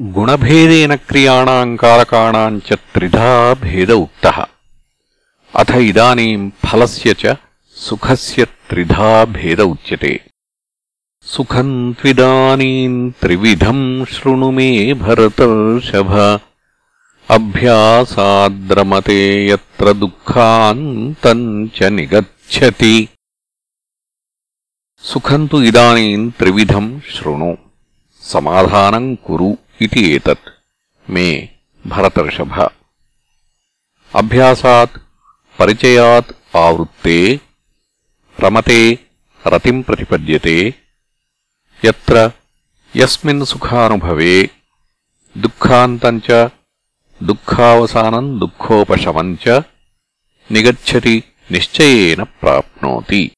గుణభేదేన క్రియాణం కారకాణాం త్రిధా భేద ఉక్త అథ ఇదానీం ఫలస్ సుఖస్ త్రిధా భేద ఉచ్యతే సుఖం త్విదానీ త్రివిధం శృణు మే భరతర్షభ అభ్యాసాద్రమతే ఎత్ర దుఃఖాంతం చ నిగచ్చతి సుఖం తు ఇదానీం త్రివిధం శృణు సమాధానం కురు इति एतत्। मे भरतर्षभ। अभ्यासात्, परिचयात् आवृत्ते, रमते रतिम् प्रतिपद्यते, यत्र यस्मिन् सुखानुभवे दुःखान्तम् च दुःखावसानम् दुःखोपशमम् च, निगच्छति निश्चयेन प्राप्नोति।